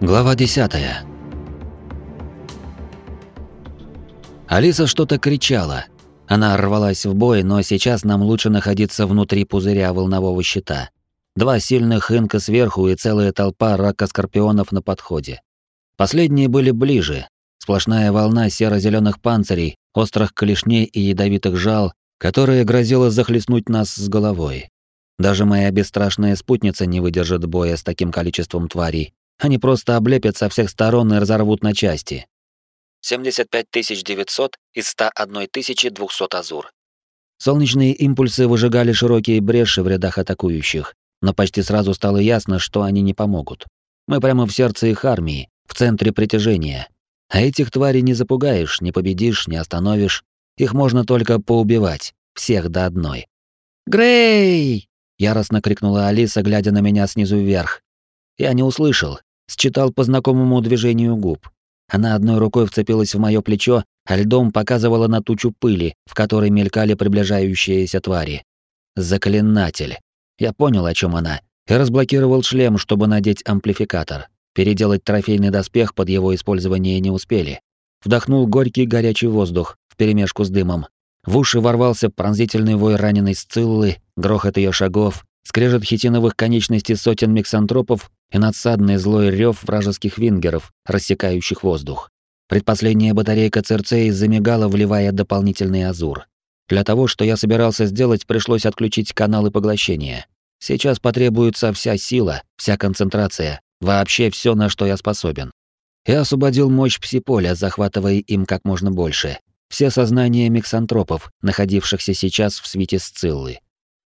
Глава 10. Алиса что-то кричала. Она рвалась в бой, но сейчас нам лучше находиться внутри пузыря волнового щита. Два сильных инка сверху и целая толпа рака-скорпионов на подходе. Последние были ближе. Сплошная волна серо-зеленых панцирей, острых клешней и ядовитых жал, которая грозила захлестнуть нас с головой. Даже моя бесстрашная спутница не выдержит боя с таким количеством тварей, они просто облепят со всех сторон и разорвут на части. 75 900 из 101 200 азур. Солнечные импульсы выжигали широкие бреши в рядах атакующих, но почти сразу стало ясно, что они не помогут. Мы прямо в сердце их армии, в центре притяжения. А этих тварей не запугаешь, не победишь, не остановишь. Их можно только поубивать, всех до одной. «Грей!» — яростно крикнула Алиса, глядя на меня снизу вверх. Я не услышал, считал по знакомому движению губ. Она одной рукой вцепилась в мое плечо, а льдом показывала на тучу пыли, в которой мелькали приближающиеся твари. Заклинатель. Я понял, о чем она, и разблокировал шлем, чтобы надеть амплификатор. Переделать трофейный доспех под его использование не успели. Вдохнул горький горячий воздух вперемешку с дымом. В уши ворвался пронзительный вой раненой сциллы, грохот ее шагов, скрежет хитиновых конечностей сотен миксантропов и надсадный злой рев вражеских вингеров, рассекающих воздух. Предпоследняя батарейка Церцеи замигала, вливая дополнительный азур. Для того, что я собирался сделать, пришлось отключить каналы поглощения. Сейчас потребуется вся сила, вся концентрация, вообще все, на что я способен. Я освободил мощь псиполя, захватывая им как можно больше. Все сознания миксантропов, находившихся сейчас в свете Сциллы.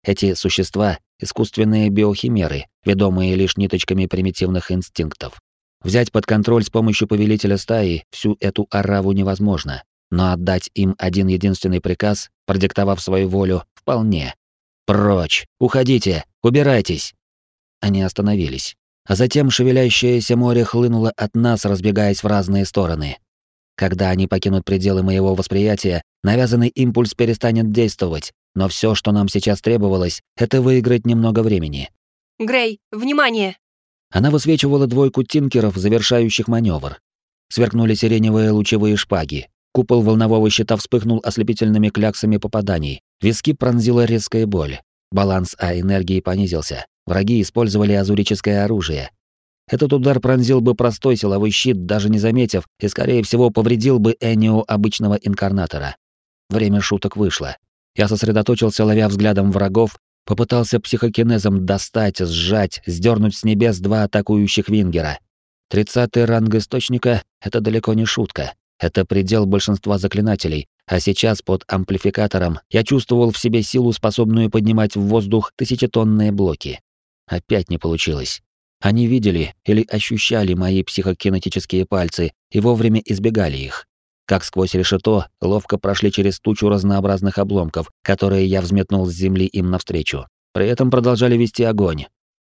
Эти существа — искусственные биохимеры, ведомые лишь ниточками примитивных инстинктов. Взять под контроль с помощью повелителя стаи всю эту ораву невозможно, но отдать им один единственный приказ, продиктовав свою волю, вполне. «Прочь! Уходите! Убирайтесь!» Они остановились. А затем шевелящееся море хлынуло от нас, разбегаясь в разные стороны. Когда они покинут пределы моего восприятия, навязанный импульс перестанет действовать, но все, что нам сейчас требовалось, это выиграть немного времени. «Грей, внимание!» Она высвечивала двойку тинкеров, завершающих маневр. Сверкнули сиреневые лучевые шпаги. Купол волнового щита вспыхнул ослепительными кляксами попаданий. Виски пронзила резкая боль. Баланс А энергии понизился. Враги использовали азурическое оружие. Этот удар пронзил бы простой силовой щит, даже не заметив, и, скорее всего, повредил бы Энио обычного инкарнатора. Время шуток вышло. Я сосредоточился, ловя взглядом врагов, попытался психокинезом достать, сжать, сдернуть с небес два атакующих вингера. Тридцатый ранг источника — это далеко не шутка. Это предел большинства заклинателей, а сейчас под амплификатором я чувствовал в себе силу, способную поднимать в воздух тысячетонные блоки. Опять не получилось. Они видели или ощущали мои психокинетические пальцы и вовремя избегали их как сквозь решето ловко прошли через тучу разнообразных обломков, которые я взметнул с земли им навстречу. При этом продолжали вести огонь.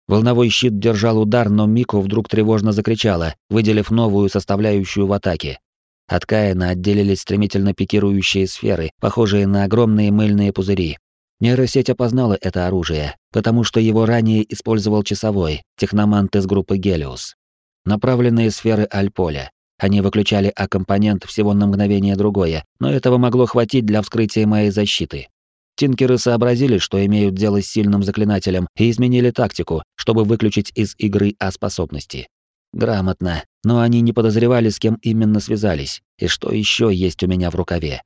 Волновой щит держал удар, но Мику вдруг тревожно закричала, выделив новую составляющую в атаке. От Каина отделились стремительно пикирующие сферы, похожие на огромные мыльные пузыри. Нейросеть опознала это оружие, потому что его ранее использовал часовой, техномант из группы Гелиус. Направленные сферы Альполя, они выключали А-компонент всего на мгновение другое, но этого могло хватить для вскрытия моей защиты. Тинкеры сообразили, что имеют дело с сильным заклинателем, и изменили тактику, чтобы выключить из игры А-способности. Грамотно, но они не подозревали, с кем именно связались, и что еще есть у меня в рукаве.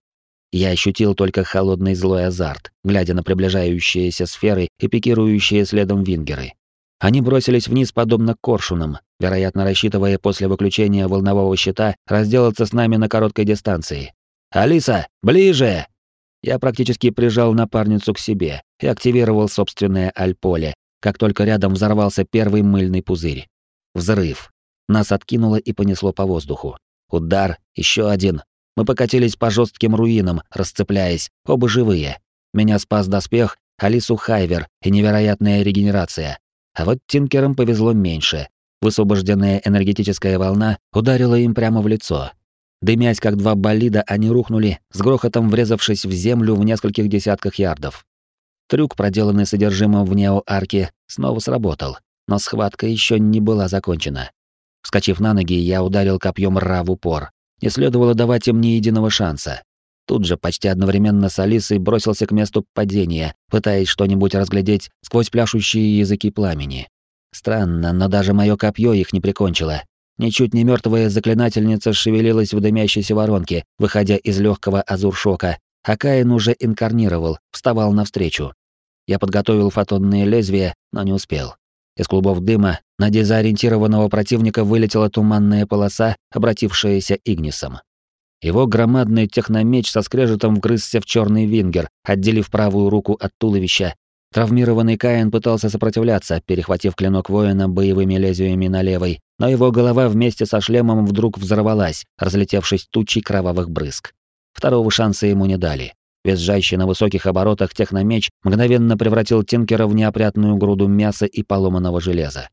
Я ощутил только холодный злой азарт, глядя на приближающиеся сферы и пикирующие следом вингеры. Они бросились вниз подобно коршунам, вероятно, рассчитывая после выключения волнового щита разделаться с нами на короткой дистанции. «Алиса, ближе!» Я практически прижал напарницу к себе и активировал собственное альполе, как только рядом взорвался первый мыльный пузырь. Взрыв. Нас откинуло и понесло по воздуху. Удар, еще один. Мы покатились по жестким руинам, расцепляясь, оба живые. Меня спас доспех, Алису Хайвер и невероятная регенерация. А вот Тинкерам повезло меньше. Высвобожденная энергетическая волна ударила им прямо в лицо. Дымясь, как два болида, они рухнули, с грохотом врезавшись в землю в нескольких десятках ярдов. Трюк, проделанный содержимым в неоарке, снова сработал, но схватка еще не была закончена. Вскочив на ноги, я ударил копьем Ра в упор. Не следовало давать им ни единого шанса. Тут же почти одновременно с Алисой бросился к месту падения, пытаясь что-нибудь разглядеть сквозь пляшущие языки пламени. Странно, но даже мое копье их не прикончило. Ничуть не мертвая заклинательница шевелилась в дымящейся воронке, выходя из легкого азуршока, а Каин уже инкарнировал, вставал навстречу. Я подготовил фотонные лезвия, но не успел. Из клубов дыма на дезориентированного противника вылетела туманная полоса, обратившаяся Игнисом. Его громадный техномеч со скрежетом вгрызся в черный вингер, отделив правую руку от туловища. Травмированный Каин пытался сопротивляться, перехватив клинок воина боевыми лезвиями на левой, но его голова вместе со шлемом вдруг взорвалась, разлетевшись тучей кровавых брызг. Второго шанса ему не дали. Визжащий на высоких оборотах техномеч мгновенно превратил Тинкера в неопрятную груду мяса и поломанного железа.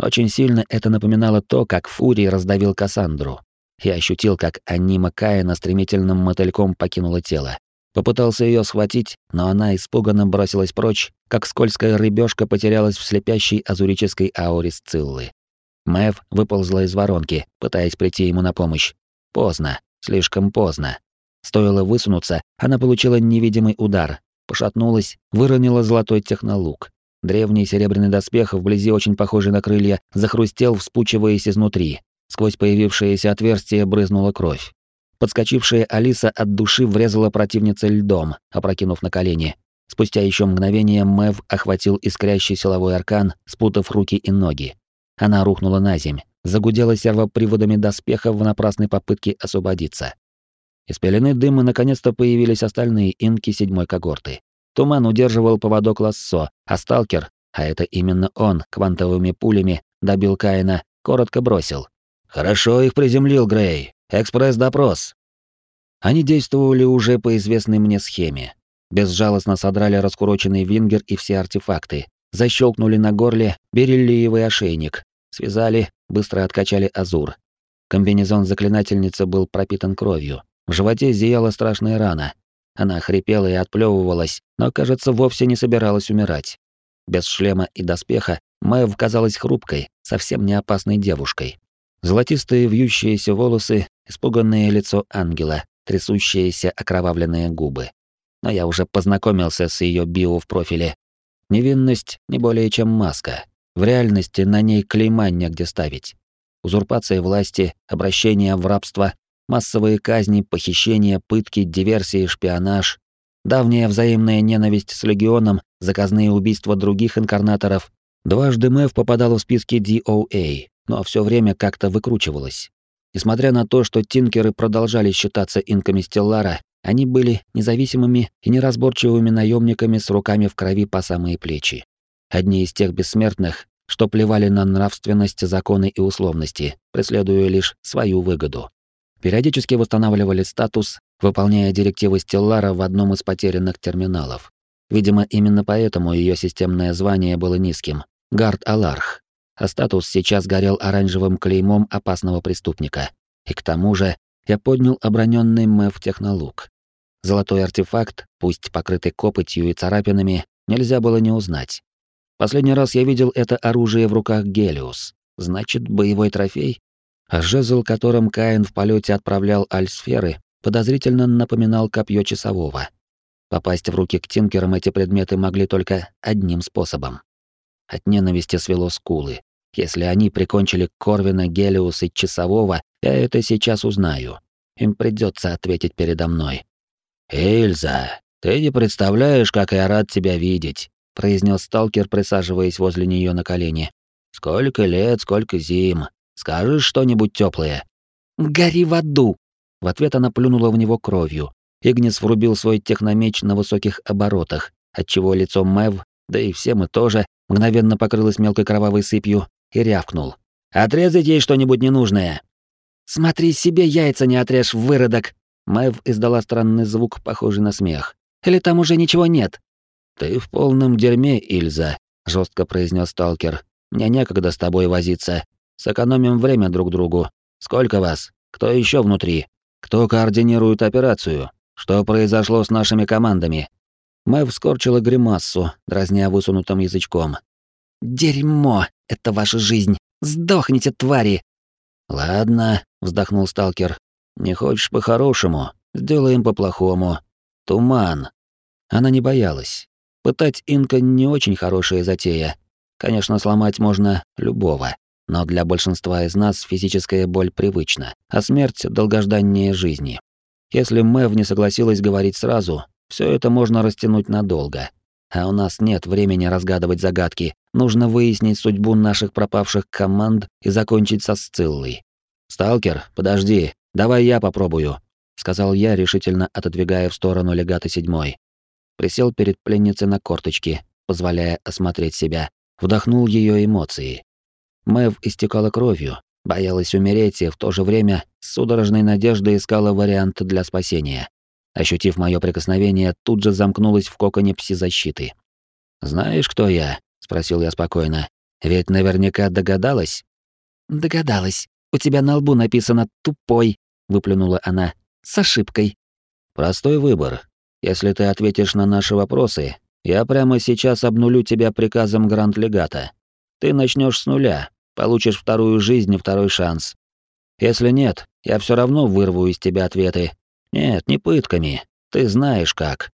Очень сильно это напоминало то, как Фурий раздавил Кассандру. Я ощутил, как анима Каина стремительным мотыльком покинула тело. Попытался ее схватить, но она испуганно бросилась прочь, как скользкая рыбешка потерялась в слепящей азурической ауре Сциллы. Мэв выползла из воронки, пытаясь прийти ему на помощь. Поздно, слишком поздно. Стоило высунуться, она получила невидимый удар, пошатнулась, выронила золотой технолук. Древний серебряный доспех, вблизи очень похожий на крылья, захрустел, вспучиваясь изнутри. Сквозь появившееся отверстие брызнула кровь. Подскочившая Алиса от души врезала противнице льдом, опрокинув на колени. Спустя еще мгновение Мэв охватил искрящий силовой аркан, спутав руки и ноги. Она рухнула на земь, загудела сервоприводами доспеха в напрасной попытке освободиться. Из пелены дыма наконец-то появились остальные инки седьмой когорты. Туман удерживал поводок лассо, а сталкер, а это именно он, квантовыми пулями, добил Каина, коротко бросил. «Хорошо их приземлил, Грей. Экспресс-допрос». Они действовали уже по известной мне схеме. Безжалостно содрали раскуроченный вингер и все артефакты, защелкнули на горле бериллиевый ошейник, связали, быстро откачали азур. Комбинезон заклинательницы был пропитан кровью. В животе зияла страшная рана. Она хрипела и отплевывалась, но, кажется, вовсе не собиралась умирать. Без шлема и доспеха Мэв казалась хрупкой, совсем не опасной девушкой. Золотистые вьющиеся волосы, испуганное лицо ангела, трясущиеся окровавленные губы. Но я уже познакомился с ее био в профиле. Невинность не более чем маска. В реальности на ней клейма негде ставить. Узурпация власти, обращение в рабство, массовые казни, похищения, пытки, диверсии, шпионаж, давняя взаимная ненависть с легионом, заказные убийства других инкарнаторов. Дважды Мэв попадала в списки DOA, но все время как-то выкручивалась. Несмотря на то, что тинкеры продолжали считаться инками Стеллара, они были независимыми и неразборчивыми наемниками с руками в крови по самые плечи. Одни из тех бессмертных, что плевали на нравственность, законы и условности, преследуя лишь свою выгоду. Периодически восстанавливали статус, выполняя директивы Стеллара в одном из потерянных терминалов. Видимо, именно поэтому ее системное звание было низким — Гард-Аларх а статус сейчас горел оранжевым клеймом опасного преступника. И к тому же я поднял оброненный МЭФ технолук. Золотой артефакт, пусть покрытый копотью и царапинами, нельзя было не узнать. Последний раз я видел это оружие в руках Гелиус. Значит, боевой трофей? А жезл, которым Каин в полете отправлял альсферы, подозрительно напоминал копье часового. Попасть в руки к тинкерам эти предметы могли только одним способом. От ненависти свело скулы. Если они прикончили Корвина, Гелиус и Часового, я это сейчас узнаю. Им придется ответить передо мной. «Эльза, ты не представляешь, как я рад тебя видеть», — произнес сталкер, присаживаясь возле нее на колени. «Сколько лет, сколько зим. Скажешь что-нибудь теплое? «Гори в аду!» В ответ она плюнула в него кровью. Игнис врубил свой техномеч на высоких оборотах, отчего лицо Мэв, да и все мы тоже, мгновенно покрылось мелкой кровавой сыпью, и рявкнул. «Отрезать ей что-нибудь ненужное!» «Смотри, себе яйца не отрежь, выродок!» Мэв издала странный звук, похожий на смех. «Или там уже ничего нет?» «Ты в полном дерьме, Ильза», — жестко произнес сталкер. «Мне некогда с тобой возиться. Сэкономим время друг другу. Сколько вас? Кто еще внутри? Кто координирует операцию? Что произошло с нашими командами?» Мэв скорчила гримассу, дразня высунутым язычком. «Дерьмо! Это ваша жизнь! Сдохните, твари!» Ладно, вздохнул сталкер. Не хочешь по-хорошему, сделаем по-плохому. Туман. Она не боялась. Пытать инка не очень хорошая затея. Конечно, сломать можно любого, но для большинства из нас физическая боль привычна, а смерть долгожданнее жизни. Если Мэв не согласилась говорить сразу, все это можно растянуть надолго. А у нас нет времени разгадывать загадки. Нужно выяснить судьбу наших пропавших команд и закончить со Сциллой. «Сталкер, подожди, давай я попробую», — сказал я, решительно отодвигая в сторону легата седьмой. Присел перед пленницей на корточки, позволяя осмотреть себя, вдохнул ее эмоции. Мэв истекала кровью, боялась умереть и в то же время с судорожной надеждой искала вариант для спасения. Ощутив мое прикосновение, тут же замкнулась в коконе пси-защиты. «Знаешь, кто я?» — спросил я спокойно. «Ведь наверняка догадалась?» «Догадалась. У тебя на лбу написано «тупой», — выплюнула она. «С ошибкой». «Простой выбор. Если ты ответишь на наши вопросы, я прямо сейчас обнулю тебя приказом Гранд-Легата. Ты начнешь с нуля, получишь вторую жизнь и второй шанс. Если нет, я все равно вырву из тебя ответы, нет, не пытками. Ты знаешь как.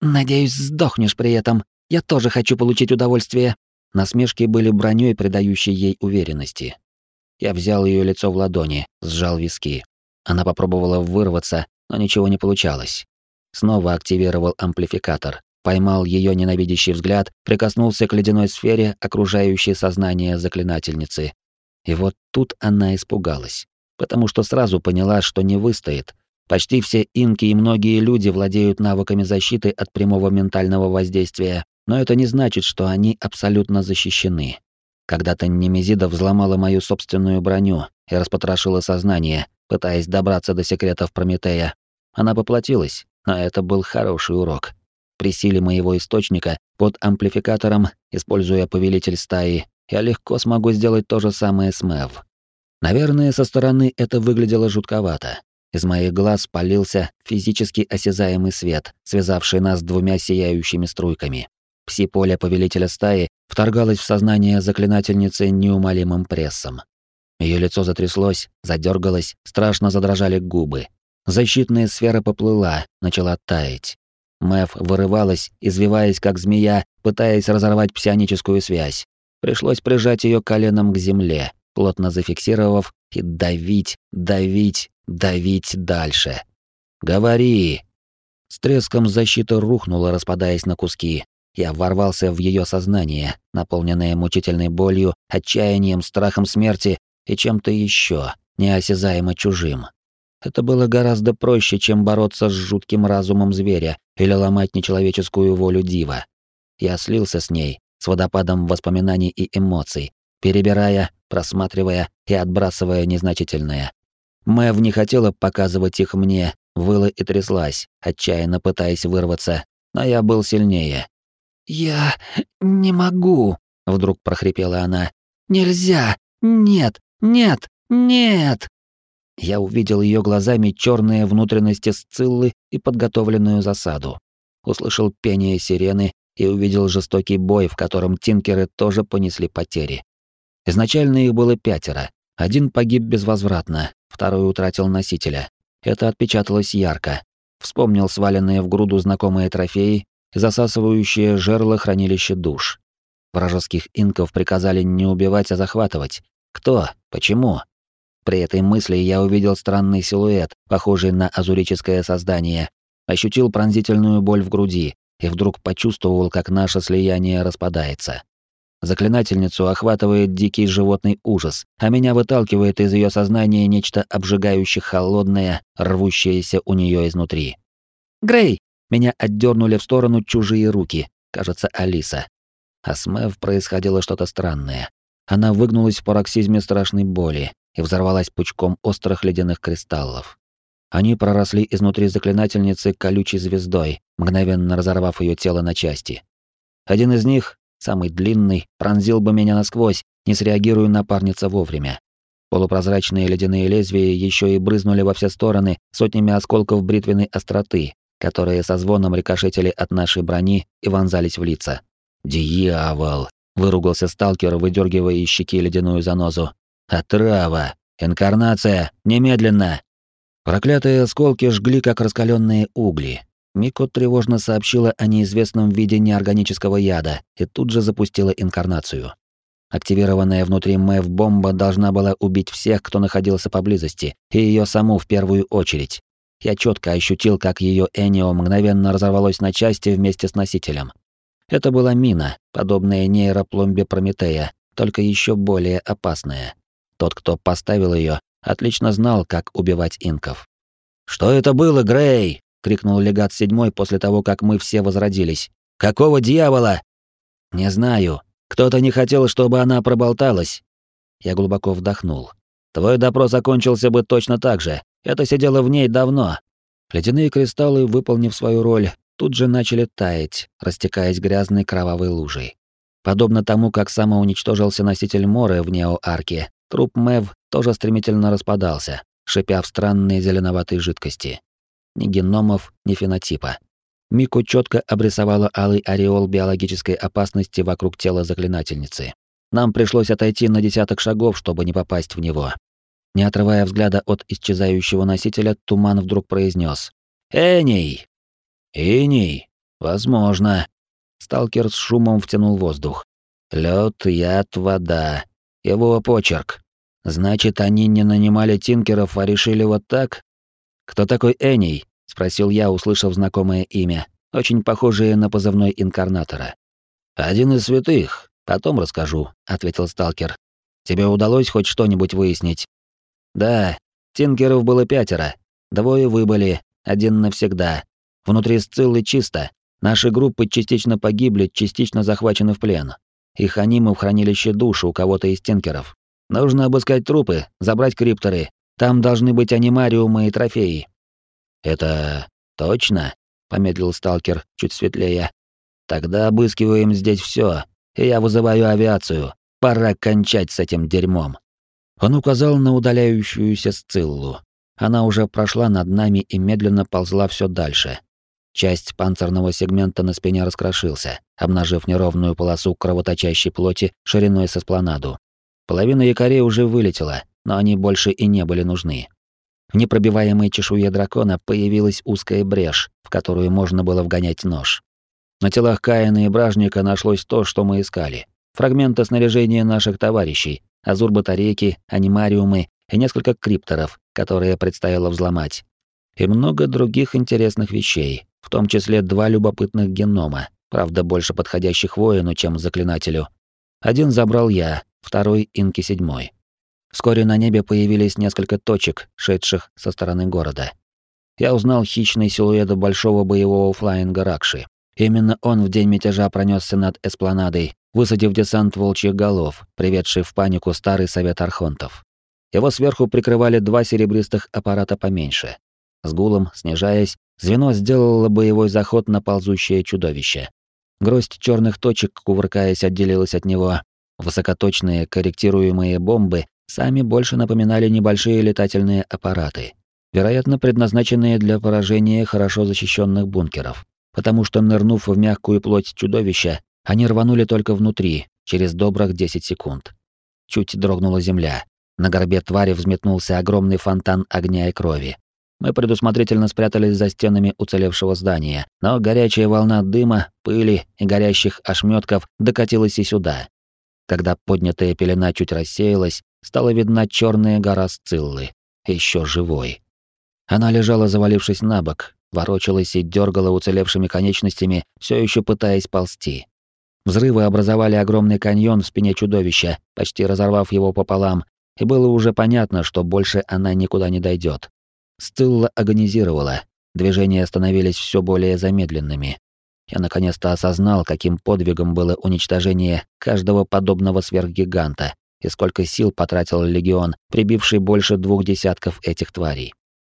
Надеюсь, сдохнешь при этом. Я тоже хочу получить удовольствие. Насмешки были броней, придающей ей уверенности. Я взял ее лицо в ладони, сжал виски. Она попробовала вырваться, но ничего не получалось. Снова активировал амплификатор, поймал ее ненавидящий взгляд, прикоснулся к ледяной сфере, окружающей сознание заклинательницы. И вот тут она испугалась, потому что сразу поняла, что не выстоит, Почти все инки и многие люди владеют навыками защиты от прямого ментального воздействия, но это не значит, что они абсолютно защищены. Когда-то Немезида взломала мою собственную броню и распотрошила сознание, пытаясь добраться до секретов Прометея. Она поплатилась, но это был хороший урок. При силе моего источника, под амплификатором, используя повелитель стаи, я легко смогу сделать то же самое с Мэв. Наверное, со стороны это выглядело жутковато. Из моих глаз полился физически осязаемый свет, связавший нас двумя сияющими струйками. Пси-поле повелителя стаи вторгалось в сознание заклинательницы неумолимым прессом. Ее лицо затряслось, задергалось, страшно задрожали губы. Защитная сфера поплыла, начала таять. Мэв вырывалась, извиваясь как змея, пытаясь разорвать псионическую связь. Пришлось прижать ее коленом к земле, плотно зафиксировав и давить, давить, давить дальше. Говори. С треском защита рухнула, распадаясь на куски. Я ворвался в ее сознание, наполненное мучительной болью, отчаянием, страхом смерти и чем-то еще, неосязаемо чужим. Это было гораздо проще, чем бороться с жутким разумом зверя или ломать нечеловеческую волю дива. Я слился с ней, с водопадом воспоминаний и эмоций, перебирая, просматривая и отбрасывая незначительное. Мэв не хотела показывать их мне, выла и тряслась, отчаянно пытаясь вырваться, но я был сильнее. «Я не могу», — вдруг прохрипела она. «Нельзя! Нет! Нет! Нет!» Я увидел ее глазами черные внутренности Сциллы и подготовленную засаду. Услышал пение сирены и увидел жестокий бой, в котором тинкеры тоже понесли потери. Изначально их было пятеро. Один погиб безвозвратно, второй утратил носителя. Это отпечаталось ярко. Вспомнил сваленные в груду знакомые трофеи засасывающие жерло хранилище душ. Вражеских инков приказали не убивать, а захватывать. Кто? Почему? При этой мысли я увидел странный силуэт, похожий на азурическое создание, ощутил пронзительную боль в груди и вдруг почувствовал, как наше слияние распадается. Заклинательницу охватывает дикий животный ужас, а меня выталкивает из ее сознания нечто обжигающе холодное, рвущееся у нее изнутри. «Грей!» Меня отдернули в сторону чужие руки, кажется, Алиса. А с Мэв происходило что-то странное. Она выгнулась в пароксизме страшной боли и взорвалась пучком острых ледяных кристаллов. Они проросли изнутри заклинательницы колючей звездой, мгновенно разорвав ее тело на части. Один из них, самый длинный, пронзил бы меня насквозь, не среагируя напарница вовремя. Полупрозрачные ледяные лезвия еще и брызнули во все стороны сотнями осколков бритвенной остроты, которые со звоном рикошетили от нашей брони и вонзались в лица. «Дьявол!» — выругался сталкер, выдергивая из щеки ледяную занозу. «Отрава! «Инкарнация! Немедленно!» Проклятые осколки жгли, как раскаленные угли. Мико тревожно сообщила о неизвестном виде неорганического яда и тут же запустила инкарнацию. Активированная внутри Мэв бомба должна была убить всех, кто находился поблизости, и ее саму в первую очередь. Я четко ощутил, как ее Энио мгновенно разорвалось на части вместе с носителем. Это была мина, подобная нейропломбе Прометея, только еще более опасная. Тот, кто поставил ее, отлично знал, как убивать инков. «Что это было, Грей?» — крикнул легат седьмой после того, как мы все возродились. «Какого дьявола?» «Не знаю. Кто-то не хотел, чтобы она проболталась». Я глубоко вдохнул. «Твой допрос закончился бы точно так же. Это сидело в ней давно». Ледяные кристаллы, выполнив свою роль, тут же начали таять, растекаясь грязной кровавой лужей. Подобно тому, как самоуничтожился носитель Моры в Нео-Арке, труп Мэв тоже стремительно распадался, шипя в странные зеленоватые жидкости. Ни геномов, ни фенотипа. Мику четко обрисовала алый ореол биологической опасности вокруг тела заклинательницы. Нам пришлось отойти на десяток шагов, чтобы не попасть в него. Не отрывая взгляда от исчезающего носителя, Туман вдруг произнес: «Эней!» «Эней? Возможно». Сталкер с шумом втянул воздух. Лед, яд, вода. Его почерк. Значит, они не нанимали тинкеров, а решили вот так? Кто такой Эней? спросил я, услышав знакомое имя, очень похожее на позывной инкарнатора. Один из святых, потом расскажу, ответил сталкер. Тебе удалось хоть что-нибудь выяснить? Да, тинкеров было пятеро. Двое выбыли, один навсегда. Внутри Сциллы чисто. Наши группы частично погибли, частично захвачены в плен. Их анимы в хранилище души у кого-то из тинкеров. Нужно обыскать трупы, забрать крипторы. Там должны быть анимариумы и трофеи. Это точно? помедлил сталкер, чуть светлее. Тогда обыскиваем здесь все, и я вызываю авиацию. Пора кончать с этим дерьмом. Он указал на удаляющуюся Сциллу. Она уже прошла над нами и медленно ползла все дальше. Часть панцирного сегмента на спине раскрошился, обнажив неровную полосу кровоточащей плоти шириной со спланаду. Половина якорей уже вылетела, но они больше и не были нужны. В непробиваемой чешуе дракона появилась узкая брешь, в которую можно было вгонять нож. На телах Каина и Бражника нашлось то, что мы искали. Фрагменты снаряжения наших товарищей, азур-батарейки, анимариумы и несколько крипторов, которые предстояло взломать. И много других интересных вещей, в том числе два любопытных генома, правда больше подходящих воину, чем заклинателю. Один забрал я, второй — Инки седьмой. Вскоре на небе появились несколько точек, шедших со стороны города. Я узнал хищный силуэт большого боевого флаинга Ракши. Именно он в день мятежа пронесся над эспланадой, высадив десант волчьих голов, приведший в панику старый совет архонтов. Его сверху прикрывали два серебристых аппарата поменьше. С гулом, снижаясь, звено сделало боевой заход на ползущее чудовище. Гроздь черных точек, кувыркаясь, отделилась от него, Высокоточные корректируемые бомбы сами больше напоминали небольшие летательные аппараты, вероятно, предназначенные для поражения хорошо защищенных бункеров, потому что, нырнув в мягкую плоть чудовища, они рванули только внутри, через добрых 10 секунд. Чуть дрогнула земля. На горбе твари взметнулся огромный фонтан огня и крови. Мы предусмотрительно спрятались за стенами уцелевшего здания, но горячая волна дыма, пыли и горящих ошметков докатилась и сюда, когда поднятая пелена чуть рассеялась, стала видна черная гора Сциллы, еще живой. Она лежала, завалившись на бок, ворочалась и дергала уцелевшими конечностями, все еще пытаясь ползти. Взрывы образовали огромный каньон в спине чудовища, почти разорвав его пополам, и было уже понятно, что больше она никуда не дойдет. Сцилла агонизировала, движения становились все более замедленными, я наконец-то осознал, каким подвигом было уничтожение каждого подобного сверхгиганта и сколько сил потратил легион, прибивший больше двух десятков этих тварей.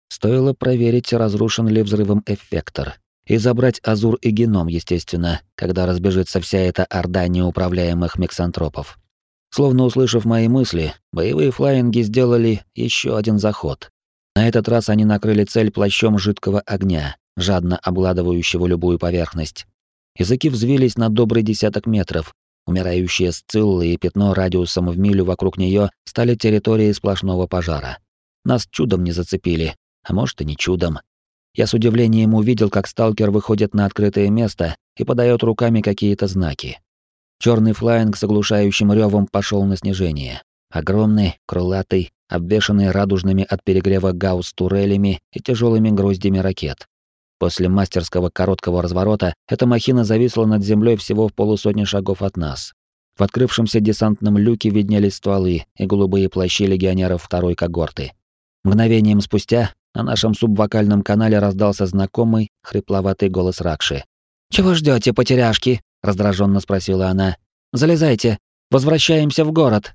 Стоило проверить, разрушен ли взрывом эффектор, и забрать Азур и геном, естественно, когда разбежится вся эта орда неуправляемых миксантропов. Словно услышав мои мысли, боевые флаинги сделали еще один заход. На этот раз они накрыли цель плащом жидкого огня, жадно обгладывающего любую поверхность. Языки взвились на добрый десяток метров, Умирающие сциллы и пятно радиусом в милю вокруг нее стали территорией сплошного пожара. Нас чудом не зацепили, а может и не чудом. Я с удивлением увидел, как сталкер выходит на открытое место и подает руками какие-то знаки. Черный флайинг с оглушающим ревом пошел на снижение. Огромный, крылатый, обвешанный радужными от перегрева гаусс-турелями и тяжелыми гроздями ракет. После мастерского короткого разворота эта махина зависла над землей всего в полусотни шагов от нас. В открывшемся десантном люке виднелись стволы и голубые плащи легионеров второй когорты. Мгновением спустя на нашем субвокальном канале раздался знакомый, хрипловатый голос Ракши. «Чего ждете, потеряшки?» — раздраженно спросила она. «Залезайте. Возвращаемся в город».